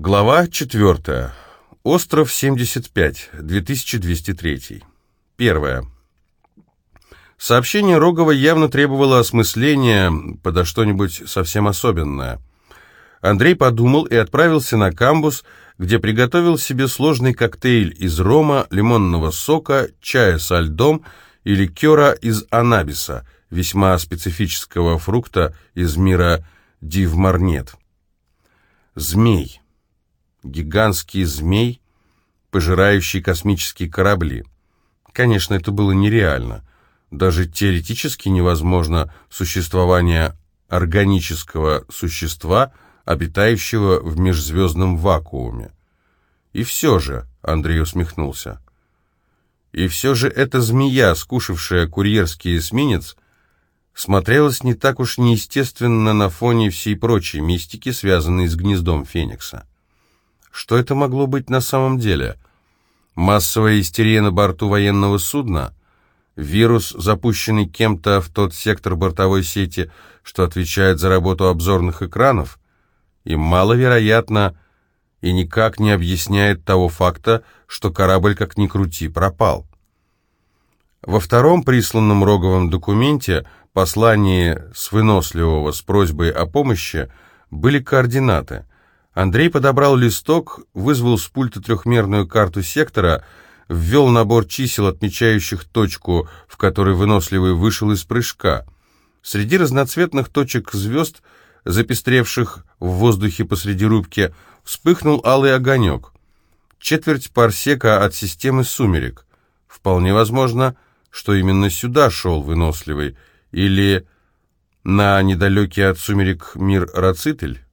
Глава 4. Остров 75, 2203. Первое. Сообщение Рогова явно требовало осмысления подо что-нибудь совсем особенное. Андрей подумал и отправился на камбус, где приготовил себе сложный коктейль из рома, лимонного сока, чая со льдом и ликера из анабиса, весьма специфического фрукта из мира дивмарнет. Змей гигантский змей, пожирающий космические корабли. Конечно, это было нереально. Даже теоретически невозможно существование органического существа, обитающего в межзвездном вакууме. И все же, Андрей усмехнулся, и все же эта змея, скушавшая курьерский эсминец, смотрелась не так уж неестественно на фоне всей прочей мистики, связанной с гнездом Феникса. Что это могло быть на самом деле? Массовая истерия на борту военного судна? Вирус, запущенный кем-то в тот сектор бортовой сети, что отвечает за работу обзорных экранов? И маловероятно, и никак не объясняет того факта, что корабль, как ни крути, пропал. Во втором присланном Роговом документе, послании с выносливого с просьбой о помощи, были координаты – Андрей подобрал листок, вызвал с пульта трехмерную карту сектора, ввел набор чисел, отмечающих точку, в которой выносливый вышел из прыжка. Среди разноцветных точек звезд, запестревших в воздухе посреди рубки, вспыхнул алый огонек. Четверть парсека от системы сумерек. Вполне возможно, что именно сюда шел выносливый, или на недалекий от сумерек мир Рацитель.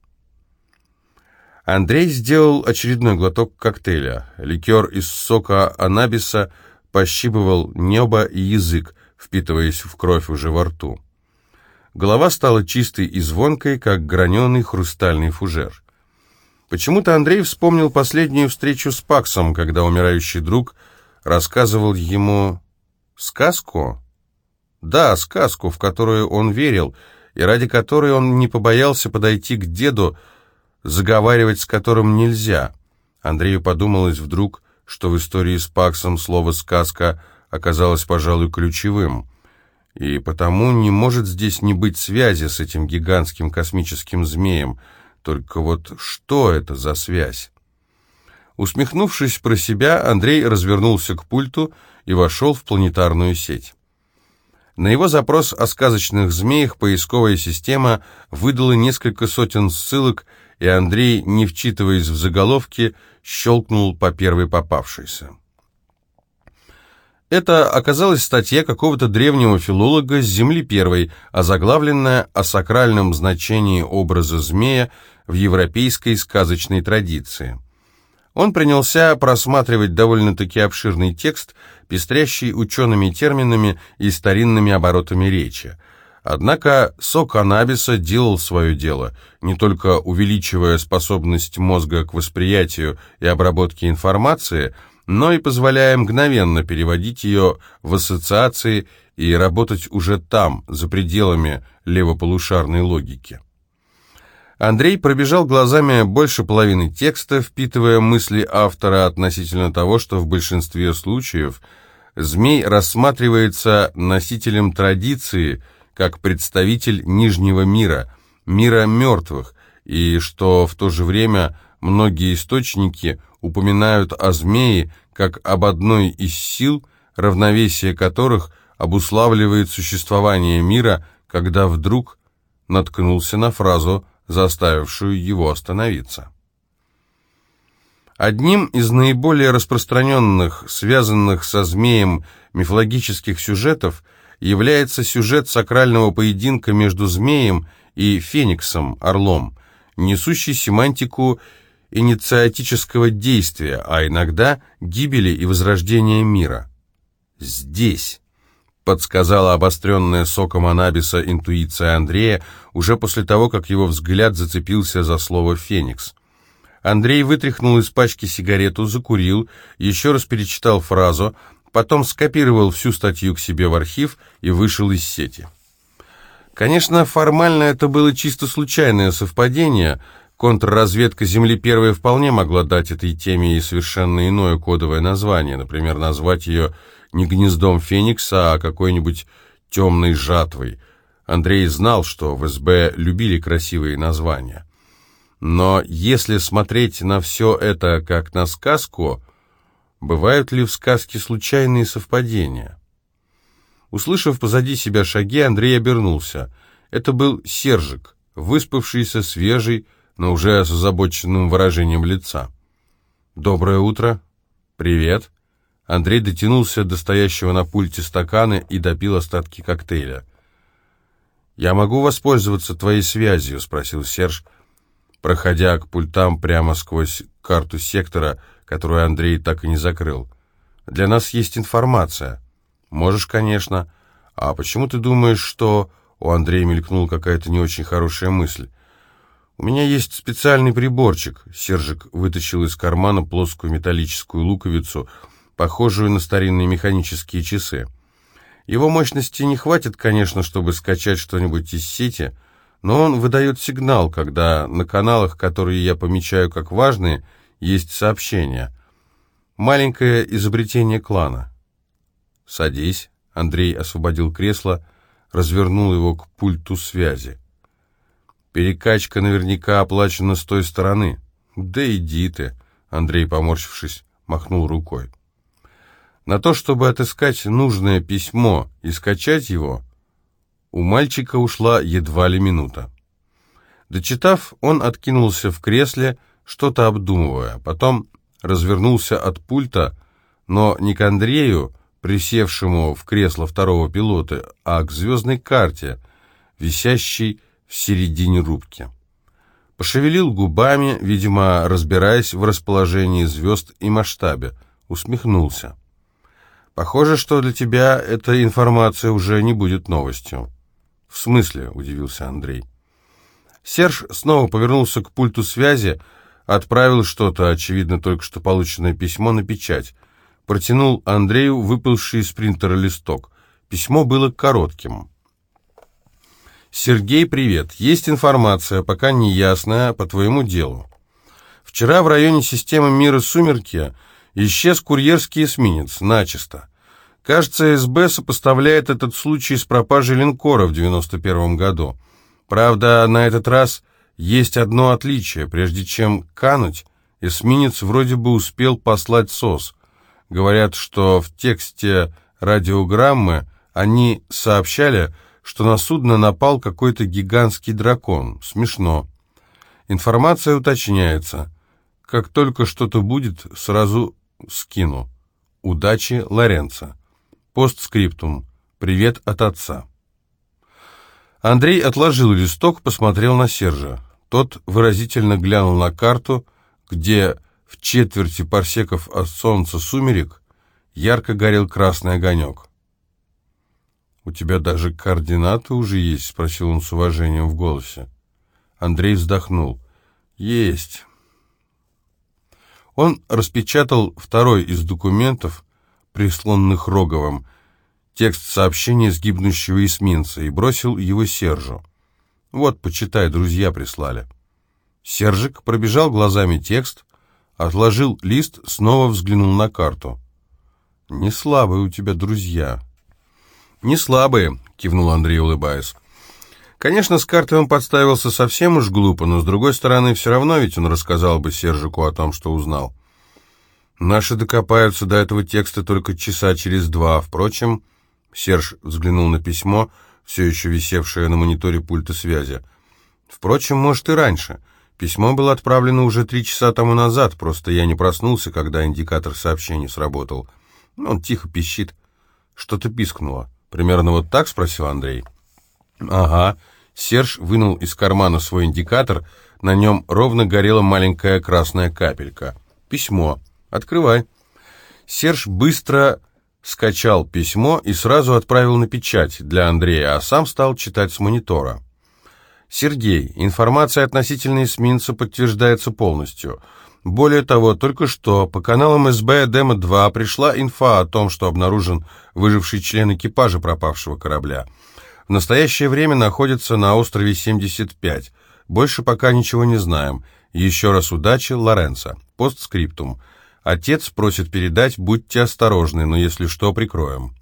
Андрей сделал очередной глоток коктейля. Ликер из сока анабиса пощипывал небо и язык, впитываясь в кровь уже во рту. Голова стала чистой и звонкой, как граненый хрустальный фужер. Почему-то Андрей вспомнил последнюю встречу с Паксом, когда умирающий друг рассказывал ему сказку. Да, сказку, в которую он верил, и ради которой он не побоялся подойти к деду, заговаривать с которым нельзя. Андрею подумалось вдруг, что в истории с Паксом слово «сказка» оказалось, пожалуй, ключевым, и потому не может здесь не быть связи с этим гигантским космическим змеем, только вот что это за связь? Усмехнувшись про себя, Андрей развернулся к пульту и вошел в планетарную сеть. На его запрос о сказочных змеях поисковая система выдала несколько сотен ссылок и Андрей, не вчитываясь в заголовки, щелкнул по первой попавшейся. Это оказалась статья какого-то древнего филолога с Земли Первой, озаглавленная о сакральном значении образа змея в европейской сказочной традиции. Он принялся просматривать довольно-таки обширный текст, пестрящий учеными терминами и старинными оборотами речи – Однако сок анабиса делал свое дело, не только увеличивая способность мозга к восприятию и обработке информации, но и позволяя мгновенно переводить ее в ассоциации и работать уже там, за пределами левополушарной логики. Андрей пробежал глазами больше половины текста, впитывая мысли автора относительно того, что в большинстве случаев змей рассматривается носителем традиции – как представитель Нижнего мира, мира мертвых, и что в то же время многие источники упоминают о змее как об одной из сил, равновесие которых обуславливает существование мира, когда вдруг наткнулся на фразу, заставившую его остановиться. Одним из наиболее распространенных, связанных со змеем мифологических сюжетов – является сюжет сакрального поединка между змеем и фениксом, орлом, несущий семантику инициатического действия, а иногда гибели и возрождения мира. «Здесь», — подсказала обостренная соком Анабиса интуиция Андрея уже после того, как его взгляд зацепился за слово «феникс». Андрей вытряхнул из пачки сигарету, закурил, еще раз перечитал фразу, потом скопировал всю статью к себе в архив и вышел из сети. Конечно, формально это было чисто случайное совпадение, Контрразведка Земли первая вполне могла дать этой теме и совершенно иное кодовое название, например, назвать ее не гнездом Феникса, а какой-нибудь темной жатвой. Андрей знал, что в СБ любили красивые названия. Но если смотреть на все это как на сказку, бывают ли в сказке случайные совпадения? Услышав позади себя шаги, Андрей обернулся. Это был Сержик, выспавшийся, свежий, но уже с озабоченным выражением лица. «Доброе утро!» «Привет!» Андрей дотянулся до стоящего на пульте стакана и допил остатки коктейля. «Я могу воспользоваться твоей связью?» — спросил Серж, проходя к пультам прямо сквозь карту сектора, которую Андрей так и не закрыл. «Для нас есть информация». «Можешь, конечно. А почему ты думаешь, что...» У Андрея мелькнула какая-то не очень хорошая мысль. «У меня есть специальный приборчик». Сержик вытащил из кармана плоскую металлическую луковицу, похожую на старинные механические часы. Его мощности не хватит, конечно, чтобы скачать что-нибудь из сети, но он выдает сигнал, когда на каналах, которые я помечаю как важные, есть сообщения. Маленькое изобретение клана. «Садись». Андрей освободил кресло, развернул его к пульту связи. Перекачка наверняка оплачена с той стороны. Да иди ты, Андрей, поморщившись, махнул рукой. На то, чтобы отыскать нужное письмо и скачать его, у мальчика ушла едва ли минута. Дочитав, он откинулся в кресле, что-то обдумывая, потом развернулся от пульта, но не к Андрею, присевшему в кресло второго пилота, а к звездной карте, висящей в середине рубки. Пошевелил губами, видимо, разбираясь в расположении звезд и масштабе, усмехнулся. «Похоже, что для тебя эта информация уже не будет новостью». «В смысле?» — удивился Андрей. Серж снова повернулся к пульту связи, отправил что-то, очевидно, только что полученное письмо на печать. Протянул Андрею выпавший из принтера листок. Письмо было коротким. «Сергей, привет. Есть информация, пока не ясная, по твоему делу. Вчера в районе системы мира «Сумерки» исчез курьерский эсминец, начисто. Кажется, СБ сопоставляет этот случай с пропажей линкора в 91 году. Правда, на этот раз есть одно отличие. Прежде чем кануть, эсминец вроде бы успел послать СОС. Говорят, что в тексте радиограммы они сообщали, что на судно напал какой-то гигантский дракон. Смешно. Информация уточняется. Как только что-то будет, сразу скину. Удачи, Лоренцо. Постскриптум. Привет от отца. Андрей отложил листок, посмотрел на Сержа. Тот выразительно глянул на карту, где в четверти парсеков от солнца сумерек ярко горел красный огонек. «У тебя даже координаты уже есть?» — спросил он с уважением в голосе. Андрей вздохнул. «Есть». Он распечатал второй из документов, присланных Роговым, текст сообщения с гибнущего эсминца, и бросил его Сержу. «Вот, почитай, друзья прислали». Сержик пробежал глазами текст, отложил лист, снова взглянул на карту. «Не слабые у тебя друзья», «Не слабые», — кивнул Андрей, улыбаясь. Конечно, с картой он подставился совсем уж глупо, но, с другой стороны, все равно ведь он рассказал бы Сержику о том, что узнал. Наши докопаются до этого текста только часа через два. Впрочем, Серж взглянул на письмо, все еще висевшее на мониторе пульта связи. Впрочем, может и раньше. Письмо было отправлено уже три часа тому назад, просто я не проснулся, когда индикатор сообщений сработал. Он тихо пищит. Что-то пискнуло. «Примерно вот так?» — спросил Андрей. «Ага». Серж вынул из кармана свой индикатор, на нем ровно горела маленькая красная капелька. «Письмо. Открывай». Серж быстро скачал письмо и сразу отправил на печать для Андрея, а сам стал читать с монитора. «Сергей, информация относительно эсминца подтверждается полностью. Более того, только что по каналам СБ Дема-2 пришла инфа о том, что обнаружен выживший член экипажа пропавшего корабля. В настоящее время находится на острове 75. Больше пока ничего не знаем. Еще раз удачи, Лоренцо. Постскриптум. Отец просит передать, будьте осторожны, но если что, прикроем.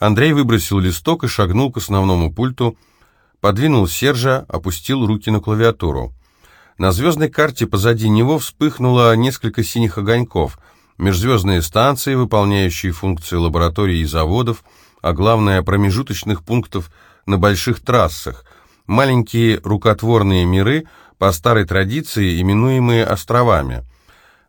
Андрей выбросил листок и шагнул к основному пульту, подвинул Сержа, опустил руки на клавиатуру. На звездной карте позади него вспыхнуло несколько синих огоньков, межзвездные станции, выполняющие функции лабораторий и заводов, а главное промежуточных пунктов на больших трассах, маленькие рукотворные миры, по старой традиции именуемые островами.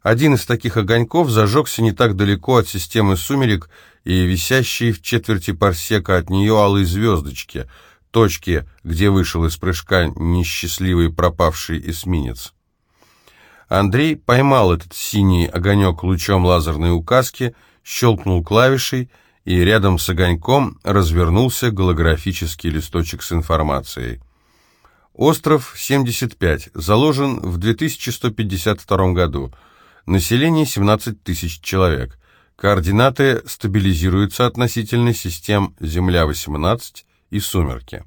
Один из таких огоньков зажегся не так далеко от системы сумерек и висящие в четверти парсека от нее алые звездочки – точке, где вышел из прыжка несчастливый пропавший эсминец. Андрей поймал этот синий огонек лучом лазерной указки, щелкнул клавишей, и рядом с огоньком развернулся голографический листочек с информацией. Остров 75, заложен в 2152 году. Население 17 тысяч человек. Координаты стабилизируются относительно систем Земля-18, и сумерки.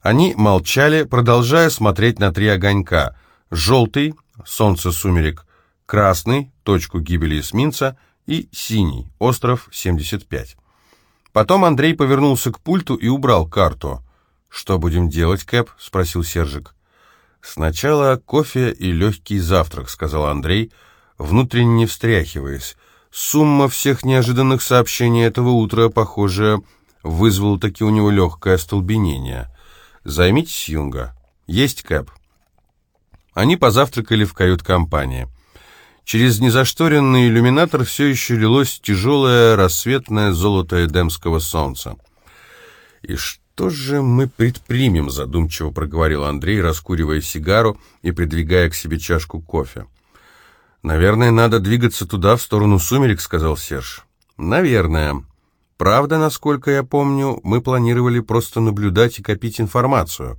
Они молчали, продолжая смотреть на три огонька. Желтый — солнце сумерек, красный — точку гибели эсминца и синий — остров 75. Потом Андрей повернулся к пульту и убрал карту. «Что будем делать, Кэп?» — спросил Сержик. «Сначала кофе и легкий завтрак», — сказал Андрей, внутренне встряхиваясь. Сумма всех неожиданных сообщений этого утра, похоже, вызвало таки у него легкое остолбенение. «Займитесь, Юнга. Есть Кэп». Они позавтракали в кают-компании. Через незашторенный иллюминатор все еще лилось тяжелое рассветное золото эдемского солнца. «И что же мы предпримем?» — задумчиво проговорил Андрей, раскуривая сигару и придвигая к себе чашку кофе. «Наверное, надо двигаться туда, в сторону сумерек», — сказал Серж. «Наверное. Правда, насколько я помню, мы планировали просто наблюдать и копить информацию.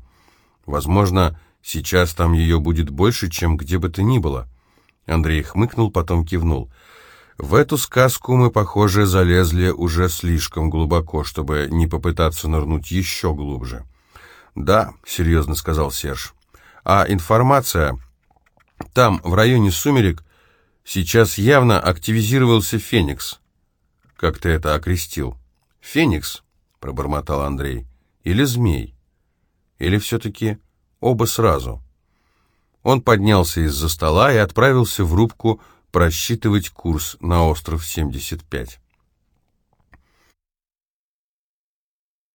Возможно, сейчас там ее будет больше, чем где бы то ни было. Андрей хмыкнул, потом кивнул. В эту сказку мы, похоже, залезли уже слишком глубоко, чтобы не попытаться нырнуть еще глубже. «Да», — серьезно сказал Серж. «А информация...» Там, в районе сумерек, сейчас явно активизировался Феникс. «Как ты это окрестил?» «Феникс», — пробормотал Андрей. «Или змей? Или все-таки оба сразу?» Он поднялся из-за стола и отправился в рубку просчитывать курс на остров 75.